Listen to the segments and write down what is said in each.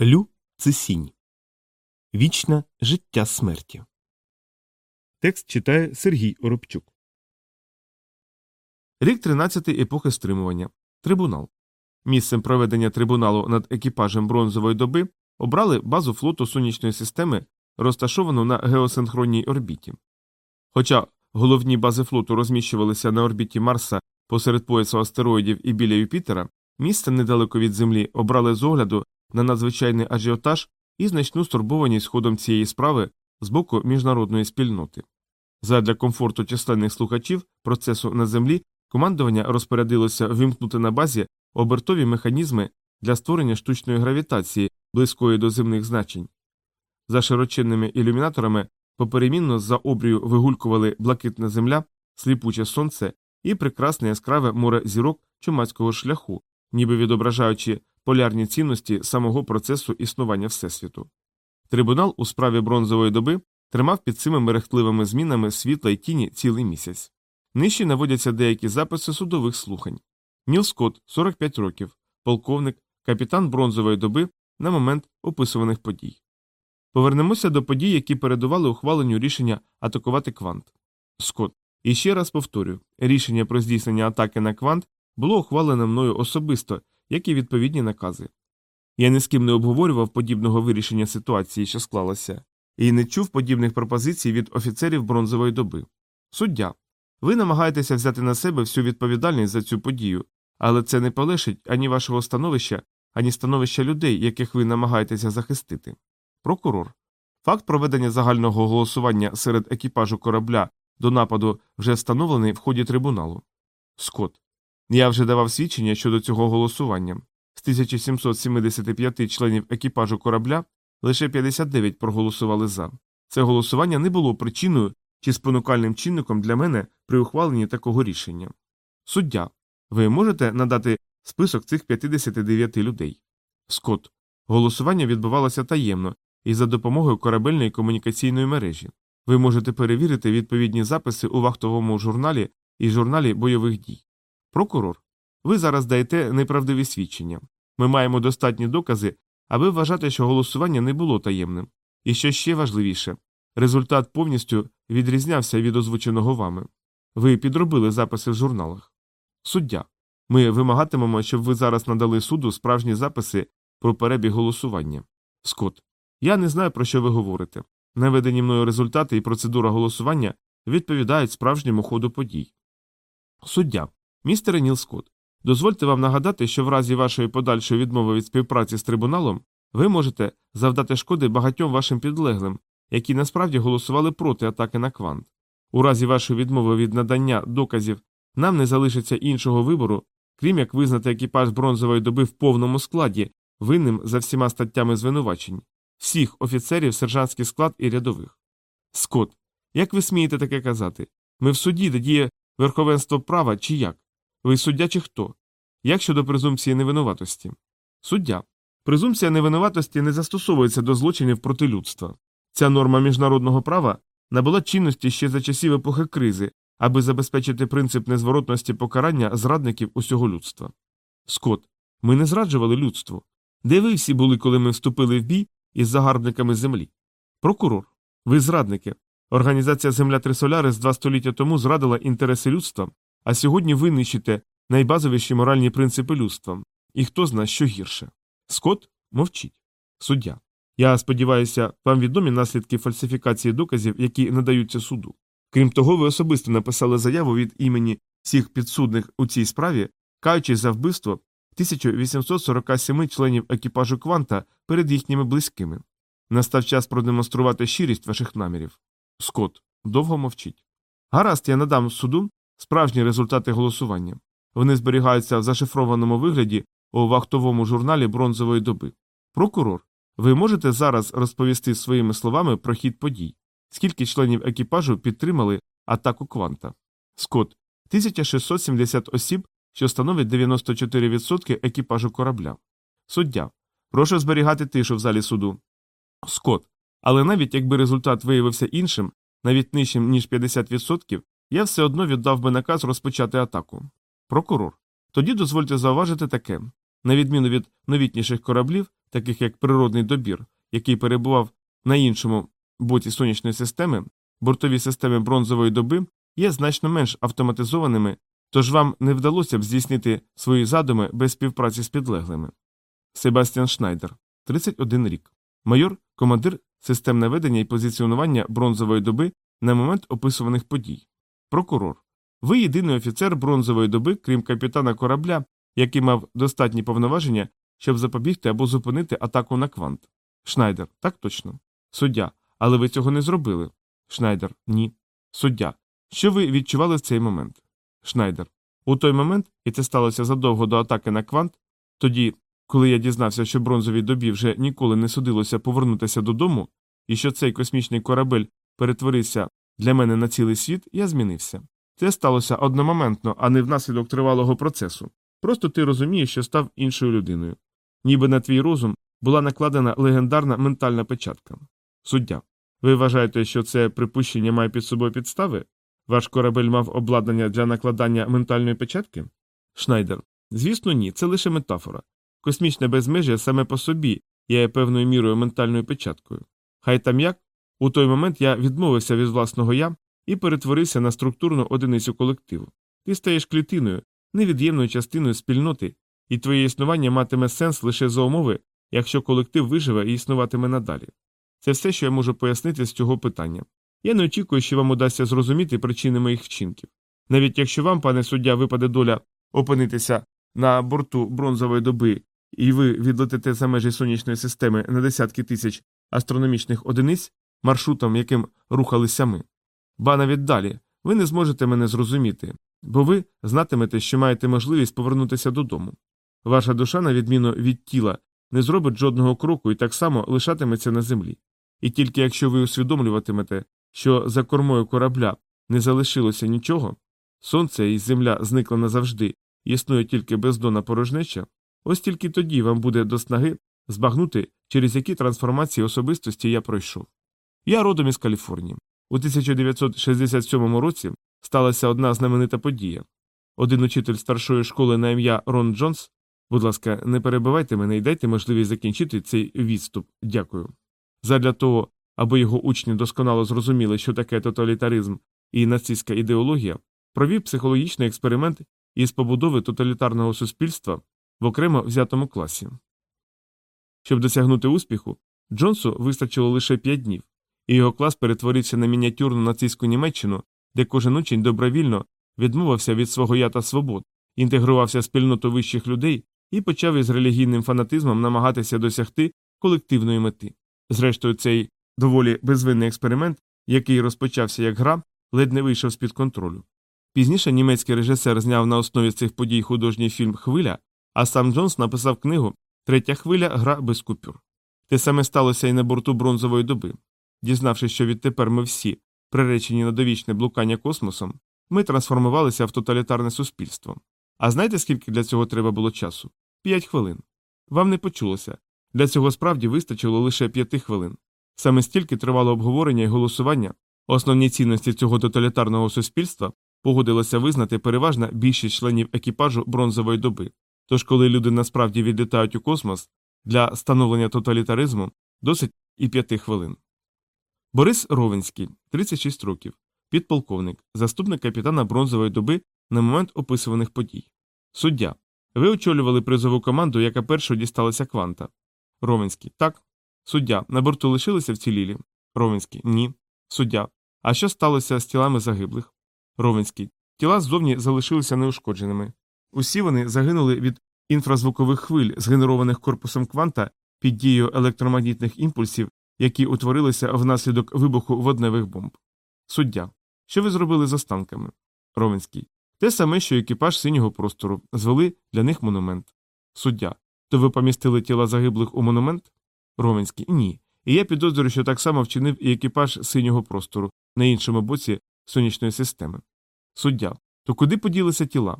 Лю це сінь. Вічне життя смерті. Текст читає Сергій Оробчук. Рік 13 епохи стримування. Трибунал. Місцем проведення трибуналу над екіпажем бронзової доби обрали базу флоту сонячної системи, розташовану на геосинхронній орбіті. Хоча головні бази флоту розміщувалися на орбіті Марса посеред поясу астероїдів і біля Юпітера, місце недалеко від Землі обрали з огляду на надзвичайний ажіотаж і значну стурбованість ходом цієї справи з боку міжнародної спільноти. Задля комфорту численних слухачів процесу на землі командування розпорядилося вимкнути на базі обертові механізми для створення штучної гравітації, близької до земних значень. За широченними ілюмінаторами поперемінно за обрію вигулькували блакитна земля, сліпуче сонце і прекрасне яскраве море зірок чумацького шляху, ніби відображаючи полярні цінності самого процесу існування Всесвіту. Трибунал у справі бронзової доби тримав під цими мерехтливими змінами світла й тіні цілий місяць. Нижче наводяться деякі записи судових слухань. Ніл Скотт, 45 років, полковник, капітан бронзової доби на момент описуваних подій. Повернемося до подій, які передували ухваленню рішення атакувати квант. Скотт. І ще раз повторюю, рішення про здійснення атаки на квант було ухвалене мною особисто, як і відповідні накази. Я ні з ким не обговорював подібного вирішення ситуації, що склалася, і не чув подібних пропозицій від офіцерів бронзової доби. Суддя. Ви намагаєтеся взяти на себе всю відповідальність за цю подію, але це не полишить ані вашого становища, ані становища людей, яких ви намагаєтеся захистити. Прокурор. Факт проведення загального голосування серед екіпажу корабля до нападу вже встановлений в ході трибуналу. Скот. Я вже давав свідчення щодо цього голосування. З 1775 членів екіпажу корабля лише 59 проголосували за. Це голосування не було причиною чи спонукальним чинником для мене при ухваленні такого рішення. Суддя. Ви можете надати список цих 59 людей? Скот. Голосування відбувалося таємно і за допомогою корабельної комунікаційної мережі. Ви можете перевірити відповідні записи у вахтовому журналі і журналі бойових дій. Прокурор. Ви зараз даєте неправдиві свідчення. Ми маємо достатні докази, аби вважати, що голосування не було таємним. І що ще важливіше, результат повністю відрізнявся від озвученого вами. Ви підробили записи в журналах. Суддя. Ми вимагатимемо, щоб ви зараз надали суду справжні записи про перебіг голосування. Скот. Я не знаю, про що ви говорите. Наведені мною результати і процедура голосування відповідають справжньому ходу подій. Суддя. Містере Ніл Скотт, дозвольте вам нагадати, що в разі вашої подальшої відмови від співпраці з трибуналом ви можете завдати шкоди багатьом вашим підлеглим, які насправді голосували проти атаки на квант. У разі вашої відмови від надання доказів нам не залишиться іншого вибору, крім як визнати екіпаж бронзової доби в повному складі, винним за всіма статтями звинувачень, всіх офіцерів, сержантський склад і рядових. Скот, як ви смієте таке казати? Ми в суді, де діє верховенство права чи як? Ви суддя чи хто? Як щодо презумпції невинуватості? Суддя. Презумпція невинуватості не застосовується до злочинів проти людства. Ця норма міжнародного права набула чинності ще за часів епохи кризи, аби забезпечити принцип незворотності покарання зрадників усього людства. Скот. Ми не зраджували людству. Де ви всі були, коли ми вступили в бій із загарбниками землі? Прокурор. Ви зрадники. Організація Земля Трисолярис два століття тому зрадила інтереси людства, а сьогодні ви нищите найбазовіші моральні принципи людства. І хто зна, що гірше. Скот мовчить. Суддя. Я сподіваюся, вам відомі наслідки фальсифікації доказів, які надаються суду. Крім того, ви особисто написали заяву від імені всіх підсудних у цій справі, каючись за вбивство 1847 членів екіпажу кванта перед їхніми близькими. Настав час продемонструвати щирість ваших намірів. Скот довго мовчить. Гаразд, я надам суду справжні результати голосування. Вони зберігаються в зашифрованому вигляді у вахтовому журналі бронзової доби. Прокурор, ви можете зараз розповісти своїми словами про хід подій, скільки членів екіпажу підтримали атаку кванта? Скот 1670 осіб, що становить 94% екіпажу корабля. Суддя. Прошу зберігати тишу в залі суду. Скот. Але навіть якби результат виявився іншим, навіть нижчим, ніж 50%, я все одно віддав би наказ розпочати атаку. Прокурор. Тоді дозвольте зауважити таке на відміну від новітніших кораблів, таких як природний добір, який перебував на іншому боці сонячної системи, бортові системи бронзової доби є значно менш автоматизованими, тож вам не вдалося б здійснити свої задуми без співпраці з підлеглими. Себастьян Шнайдер, 31 рік, майор, командир систем наведення і позиціонування бронзової доби на момент описуваних подій, прокурор. Ви єдиний офіцер бронзової доби, крім капітана корабля, який мав достатні повноваження, щоб запобігти або зупинити атаку на квант. Шнайдер, так точно. Суддя. Але ви цього не зробили. Шнайдер. Ні. Суддя. Що ви відчували в цей момент? Шнайдер. У той момент, і це сталося задовго до атаки на квант, тоді, коли я дізнався, що бронзовій добі вже ніколи не судилося повернутися додому, і що цей космічний корабель перетворився для мене на цілий світ, я змінився. Це сталося одномоментно, а не внаслідок тривалого процесу. Просто ти розумієш, що став іншою людиною. Ніби на твій розум була накладена легендарна ментальна печатка. Суддя. Ви вважаєте, що це припущення має під собою підстави? Ваш корабель мав обладнання для накладання ментальної печатки? Шнайдер. Звісно, ні, це лише метафора. Космічне безмежжя саме по собі є певною мірою ментальною печаткою. Хай там як, у той момент я відмовився від власного я і перетворився на структурну одиницю колективу. Ти стаєш клітиною, невід'ємною частиною спільноти, і твоє існування матиме сенс лише за умови, якщо колектив виживе і існуватиме надалі. Це все, що я можу пояснити з цього питання. Я не очікую, що вам удасться зрозуміти причини моїх вчинків. Навіть якщо вам, пане суддя, випаде доля опинитися на борту бронзової доби, і ви відлетите за межі сонячної системи на десятки тисяч астрономічних одиниць, маршрутом, яким рухалися ми. Ба навіть далі, ви не зможете мене зрозуміти, бо ви знатимете, що маєте можливість повернутися додому. Ваша душа, на відміну від тіла, не зробить жодного кроку і так само лишатиметься на землі. І тільки якщо ви усвідомлюватимете, що за кормою корабля не залишилося нічого, сонце і земля зникли назавжди, існує тільки бездонна порожнеча, ось тільки тоді вам буде до снаги збагнути, через які трансформації особистості я пройшов. Я родом із Каліфорнії. У 1967 році сталася одна знаменита подія. Один учитель старшої школи на ім'я Рон Джонс, будь ласка, не перебивайте мене і дайте можливість закінчити цей відступ. Дякую. Задля того, аби його учні досконало зрозуміли, що таке тоталітаризм і нацистська ідеологія, провів психологічний експеримент із побудови тоталітарного суспільства в окремо взятому класі. Щоб досягнути успіху, Джонсу вистачило лише 5 днів, і його клас перетворився на мініатюрну нацистську Німеччину, де кожен учень добровільно відмовився від свого я та свобод, інтегрувався в спільноту вищих людей і почав із релігійним фанатизмом намагатися досягти колективної мети. Зрештою, цей доволі безвинний експеримент, який розпочався як гра, ледь не вийшов з під контролю. Пізніше німецький режисер зняв на основі цих подій художній фільм Хвиля, а сам Джонс написав книгу Третя хвиля гра без купюр. Те саме сталося і на борту бронзової доби. Дізнавшись, що відтепер ми всі, приречені на довічне блукання космосом, ми трансформувалися в тоталітарне суспільство. А знаєте, скільки для цього треба було часу? П'ять хвилин. Вам не почулося. Для цього справді вистачило лише п'яти хвилин. Саме стільки тривало обговорення і голосування, основні цінності цього тоталітарного суспільства погодилася визнати переважна більшість членів екіпажу бронзової доби. Тож, коли люди насправді відлітають у космос для становлення тоталітаризму, досить і п'яти хвилин. Борис Ровенський, 36 років, підполковник, заступник капітана бронзової доби на момент описуваних подій. Суддя. Ви очолювали призову команду, яка першою дісталася кванта. Ровенський. Так. Суддя. На борту лишилися вцілілі. Ровенський. Ні. Суддя. А що сталося з тілами загиблих? Ровенський. Тіла ззовні залишилися неушкодженими. Усі вони загинули від інфразвукових хвиль, згенерованих корпусом кванта під дією електромагнітних імпульсів, які утворилися внаслідок вибуху водневих бомб. Суддя. Що ви зробили з останками? Ровенський. Те саме, що екіпаж синього простору, звели для них монумент. Суддя. То ви помістили тіла загиблих у монумент? Ровенський. Ні. І я підозрюю, що так само вчинив і екіпаж синього простору на іншому боці сонячної системи. Суддя. То куди поділися тіла?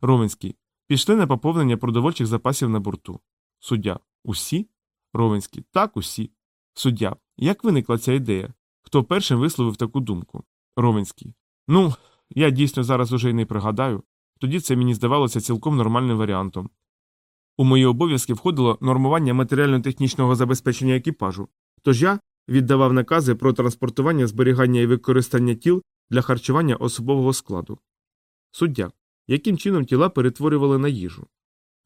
Ровенський. Пішли на поповнення продовольчих запасів на борту. Суддя. Усі? Ровенський. Так, усі. Суддя. Як виникла ця ідея? Хто першим висловив таку думку? Ровенський. Ну, я дійсно зараз уже й не пригадаю. Тоді це мені здавалося цілком нормальним варіантом. У мої обов'язки входило нормування матеріально-технічного забезпечення екіпажу, тож я віддавав накази про транспортування, зберігання і використання тіл для харчування особового складу. Суддя. Яким чином тіла перетворювали на їжу?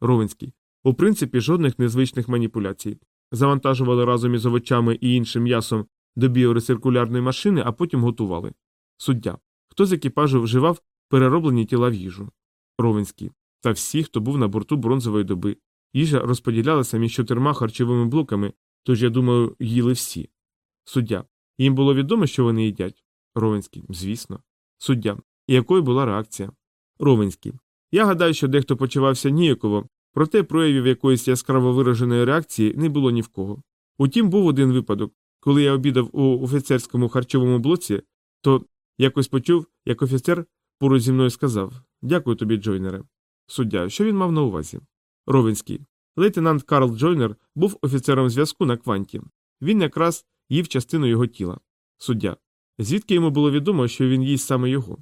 Ровенський. У принципі, жодних незвичних маніпуляцій. Завантажували разом із овочами і іншим м'ясом до біорециркулярної машини, а потім готували. Суддя. Хто з екіпажу вживав перероблені тіла в їжу? Ровенський. Та всі, хто був на борту бронзової доби. Їжа розподілялася між чотирма харчовими блоками, тож, я думаю, їли всі. Суддя. Їм було відомо, що вони їдять? Ровенський. Звісно. Суддя. Якою була реакція? Ровенський. Я гадаю, що дехто почувався ніяково, проте проявів якоїсь яскраво вираженої реакції не було ні в кого. Утім, був один випадок. Коли я обідав у офіцерському харчовому блоці, то якось почув, як офіцер поруч зі мною сказав Дякую тобі, Джойнере. Суддя, що він мав на увазі? Ровенський. Лейтенант Карл Джойнер був офіцером зв'язку на кванті. Він якраз їв частину його тіла. Суддя. Звідки йому було відомо, що він їсть саме його?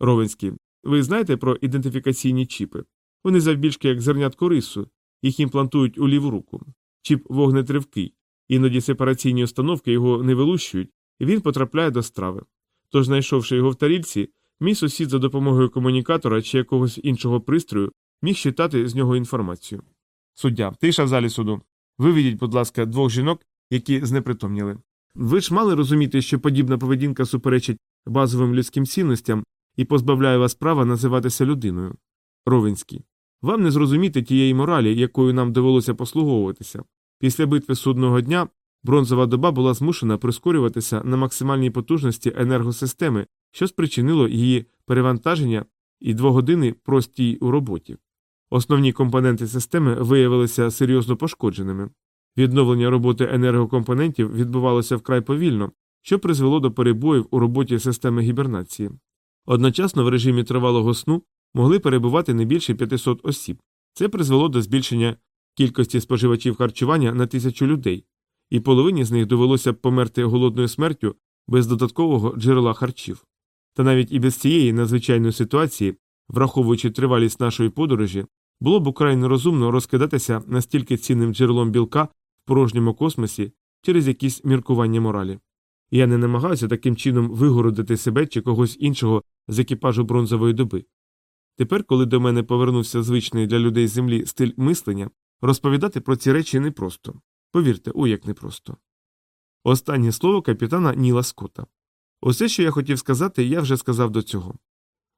Ровенський. Ви знаєте про ідентифікаційні чіпи? Вони завбільшки як зернятко рису, їх імплантують у ліву руку. Чіп вогнетривкий, іноді сепараційні установки його не вилущують, і він потрапляє до страви. Тож, знайшовши його в тарільці, мій сусід за допомогою комунікатора чи якогось іншого пристрою міг читати з нього інформацію. Суддя, тиша в залі суду. Виведіть, будь ласка, двох жінок, які знепритомніли. Ви ж мали розуміти, що подібна поведінка суперечить базовим людським цінностям і позбавляє вас права називатися людиною. Ровенський. Вам не зрозуміти тієї моралі, якою нам довелося послуговуватися. Після битви судного дня бронзова доба була змушена прискорюватися на максимальній потужності енергосистеми, що спричинило її перевантаження і двогодини простій у роботі. Основні компоненти системи виявилися серйозно пошкодженими. Відновлення роботи енергокомпонентів відбувалося вкрай повільно, що призвело до перебоїв у роботі системи гібернації. Одночасно в режимі тривалого сну могли перебувати не більше 500 осіб. Це призвело до збільшення кількості споживачів харчування на тисячу людей, і половині з них довелося б померти голодною смертю без додаткового джерела харчів. Та навіть і без цієї надзвичайної ситуації, враховуючи тривалість нашої подорожі, було б украй нерозумно розкидатися настільки цінним джерелом білка в порожньому космосі через якісь міркування моралі. Я не намагаюся таким чином вигородити себе чи когось іншого з екіпажу бронзової доби. Тепер, коли до мене повернувся звичний для людей землі стиль мислення, розповідати про ці речі непросто. Повірте, о, як непросто. Останнє слово капітана Ніла Скотта. Усе, що я хотів сказати, я вже сказав до цього.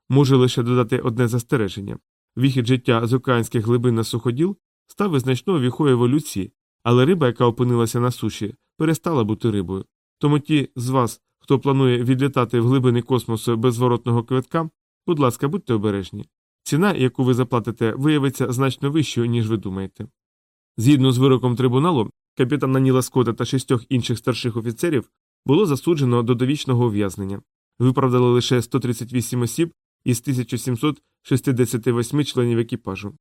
Можу лише додати одне застереження вихід життя з океанських глибин на суходіл став визначною віхою еволюції, але риба, яка опинилася на суші, перестала бути рибою. Тому ті з вас, хто планує відлітати в глибини космосу без зворотного квитка, будь ласка, будьте обережні. Ціна, яку ви заплатите, виявиться значно вищою, ніж ви думаєте. Згідно з вироком трибуналу, капітана Ніла Скотта та шістьох інших старших офіцерів було засуджено до довічного ув'язнення. Виправдали лише 138 осіб із 1768 членів екіпажу.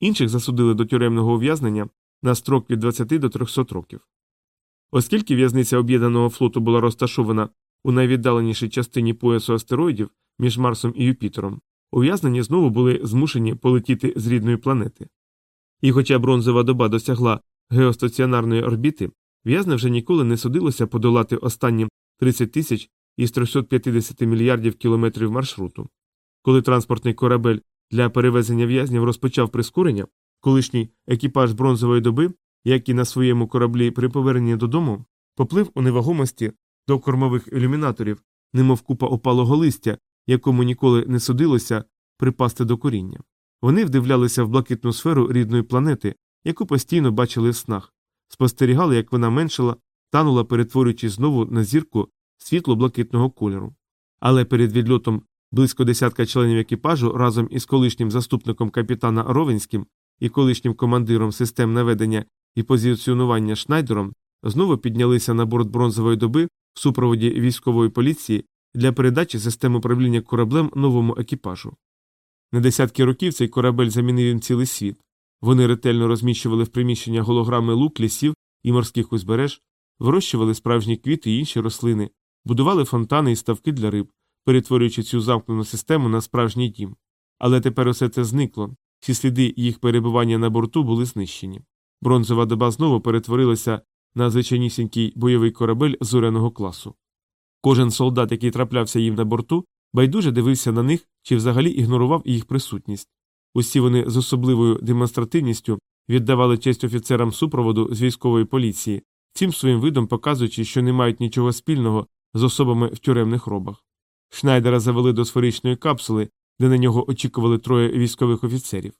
Інших засудили до тюремного ув'язнення на строк від 20 до 300 років. Оскільки в'язниця об'єднаного флоту була розташована у найвіддаленішій частині поясу астероїдів між Марсом і Юпітером, ув'язнені знову були змушені полетіти з рідної планети. І хоча бронзова доба досягла геостаціонарної орбіти, в'язне вже ніколи не судилося подолати останні 30 тисяч із 350 мільярдів кілометрів маршруту. Коли транспортний корабель для перевезення в'язнів розпочав прискорення, колишній екіпаж бронзової доби, як і на своєму кораблі при поверненні додому, поплив у невагомості до кормових ілюмінаторів, немов купа опалого листя, якому ніколи не судилося припасти до коріння. Вони вдивлялися в блакитну сферу рідної планети, яку постійно бачили в снах, спостерігали, як вона меншила, танула, перетворюючись знову на зірку світло блакитного кольору. Але перед відльотом близько десятка членів екіпажу разом із колишнім заступником капітана Ровенським і колишнім командиром систем наведення і позиціонування Шнайдером знову піднялися на борт бронзової доби в супроводі військової поліції для передачі систем управління кораблем новому екіпажу. На десятки років цей корабель замінив їм цілий світ. Вони ретельно розміщували в приміщення голограми лук, лісів і морських узбереж, вирощували справжні квіти і інші рослини, будували фонтани і ставки для риб, перетворюючи цю замкнену систему на справжній дім. Але тепер усе це зникло, всі сліди їх перебування на борту були знищені. Бронзова доба знову перетворилася на звичайнісінький бойовий корабель зоряного класу. Кожен солдат, який траплявся їм на борту, байдуже дивився на них чи взагалі ігнорував їх присутність. Усі вони з особливою демонстративністю віддавали честь офіцерам супроводу з військової поліції, цим своїм видом показуючи, що не мають нічого спільного з особами в тюремних робах. Шнайдера завели до сферичної капсули, де на нього очікували троє військових офіцерів.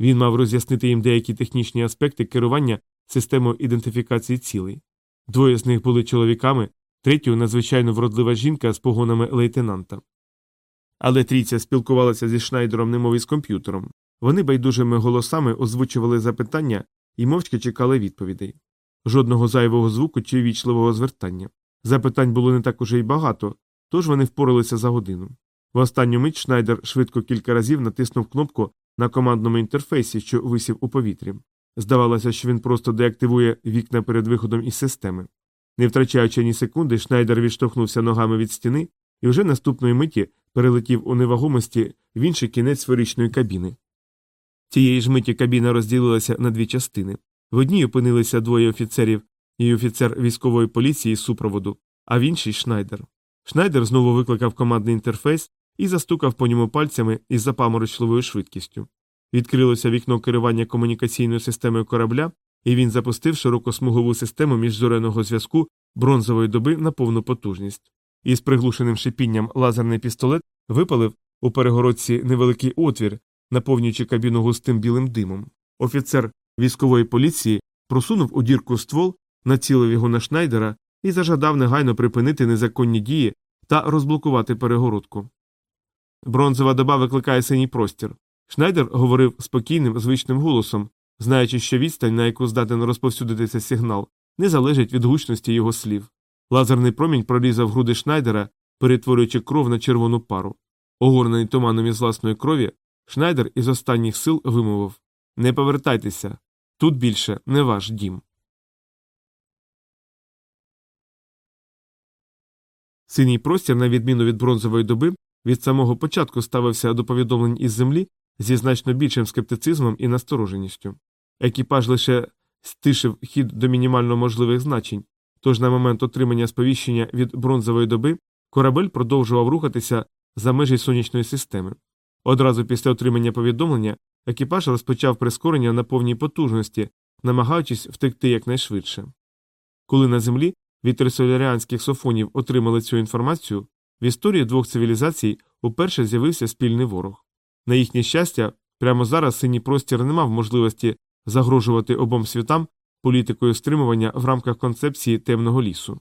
Він мав роз'яснити їм деякі технічні аспекти керування системою ідентифікації цілей. Двоє з них були чоловіками, третю надзвичайно вродлива жінка з погонами лейтенанта. Але трійця спілкувалася зі Шнайдером немов із комп'ютером. Вони байдужими голосами озвучували запитання і мовчки чекали відповідей. Жодного зайвого звуку чи вічливого звертання. Запитань було не так уже й багато, тож вони впоралися за годину. В останню мить Шнайдер швидко кілька разів натиснув кнопку на командному інтерфейсі, що висів у повітрі. Здавалося, що він просто деактивує вікна перед виходом із системи. Не втрачаючи ні секунди, Шнайдер відштовхнувся ногами від стіни і вже наступної миті перелетів у невагомості в інший кінець сферичної кабіни. Цієї ж миті кабіна розділилася на дві частини. В одній опинилися двоє офіцерів і офіцер військової поліції з супроводу, а в іншій Шнайдер. Шнайдер знову викликав командний інтерфейс і застукав по ньому пальцями із запаморочливою швидкістю. Відкрилося вікно керування комунікаційною системою корабля, і він запустив широкосмугову систему міжзореного зв'язку бронзової доби на повну потужність. Із приглушеним шипінням лазерний пістолет випалив у перегородці невеликий отвір, наповнюючи кабіну густим білим димом. Офіцер військової поліції просунув у дірку ствол, націлив його на Шнайдера і зажадав негайно припинити незаконні дії та розблокувати перегородку. Бронзова доба викликає синій простір. Шнайдер говорив спокійним, звичним голосом, знаючи, що відстань, на яку здатен розповсюдитися сигнал, не залежить від гучності його слів. Лазерний промінь прорізав груди Шнайдера, перетворюючи кров на червону пару. Огорнений туманом із власної крові, Шнайдер із останніх сил вимовив Не повертайтеся. Тут більше не ваш дім. Синій простір, на відміну від бронзової доби, від самого початку ставився до повідомлень із землі зі значно більшим скептицизмом і настороженістю. Екіпаж лише стишив хід до мінімально можливих значень, тож на момент отримання сповіщення від бронзової доби корабель продовжував рухатися за межі сонячної системи. Одразу після отримання повідомлення екіпаж розпочав прискорення на повній потужності, намагаючись втекти якнайшвидше. Коли на землі від трисоляріанських софонів отримали цю інформацію, в історії двох цивілізацій уперше з'явився спільний ворог. На їхнє щастя, прямо зараз синій простір не мав можливості загрожувати обом світам політикою стримування в рамках концепції темного лісу.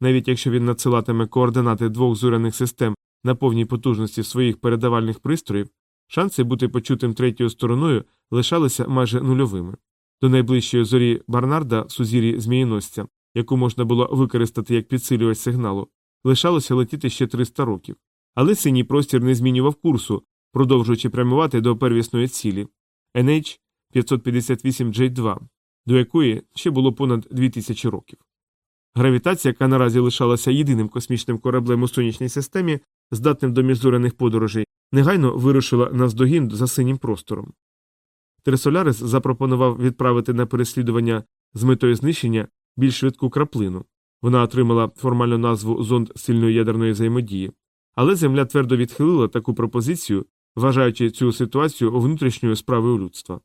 Навіть якщо він надсилатиме координати двох зоряних систем на повній потужності своїх передавальних пристроїв, шанси бути почутим третьою стороною лишалися майже нульовими. До найближчої зорі Барнарда в сузір'ї Змієносця, яку можна було використати як підсилювач сигналу, лишалося летіти ще 300 років. Але синій простір не змінював курсу, продовжуючи прямувати до первісної цілі NH 558J2, до якої ще було понад 2000 років. Гравітація, яка наразі лишалася єдиним космічним кораблем у сонячній системі, здатним до міжзоряних подорожей, негайно вирушила навздогін за синім простором. Трисолярис запропонував відправити на переслідування з метою знищення більш швидку краплину. Вона отримала формальну назву зонд сильної ядерної взаємодії, але Земля твердо відхилила таку пропозицію, вважаючи цю ситуацію внутрішньою справою людства.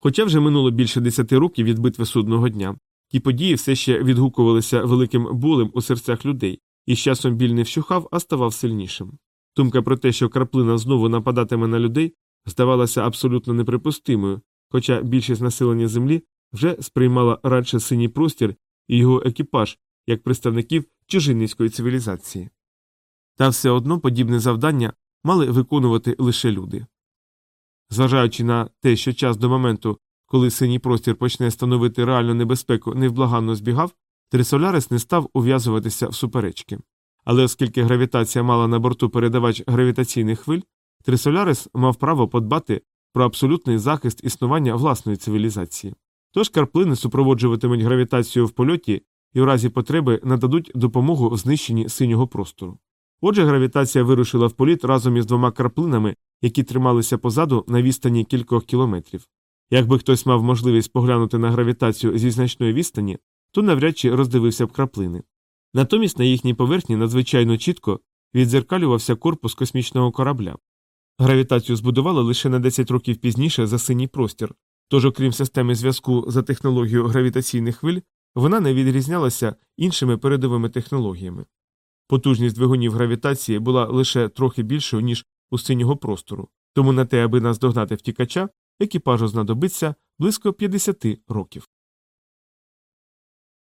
Хоча вже минуло більше десяти років від битви судного дня, ті події все ще відгукувалися великим болем у серцях людей, і з часом біль не вщухав, а ставав сильнішим. Думка про те, що краплина знову нападатиме на людей, здавалася абсолютно неприпустимою, хоча більшість населення Землі вже сприймала радше синій простір і його екіпаж як представників чужинницької цивілізації. Та все одно подібне завдання мали виконувати лише люди. Зважаючи на те, що час до моменту, коли синій простір почне становити реальну небезпеку, невблаганно збігав, Трисолярис не став ув'язуватися в суперечки. Але оскільки гравітація мала на борту передавач гравітаційних хвиль, Трисолярис мав право подбати про абсолютний захист існування власної цивілізації. Тож карплини супроводжуватимуть гравітацію в польоті і в разі потреби нададуть допомогу в знищенні синього простору. Отже, гравітація вирушила в політ разом із двома краплинами, які трималися позаду на відстані кількох кілометрів. Якби хтось мав можливість поглянути на гравітацію зі значної відстані, то навряд чи роздивився б краплини. Натомість на їхній поверхні надзвичайно чітко відзеркалювався корпус космічного корабля. Гравітацію збудували лише на 10 років пізніше за синій простір, тож, окрім системи зв'язку за технологією гравітаційних хвиль, вона не відрізнялася іншими передовими технологіями. Потужність двигунів гравітації була лише трохи більшою, ніж у синього простору, тому на те, аби наздогнати втікача, екіпажу знадобиться близько 50 років.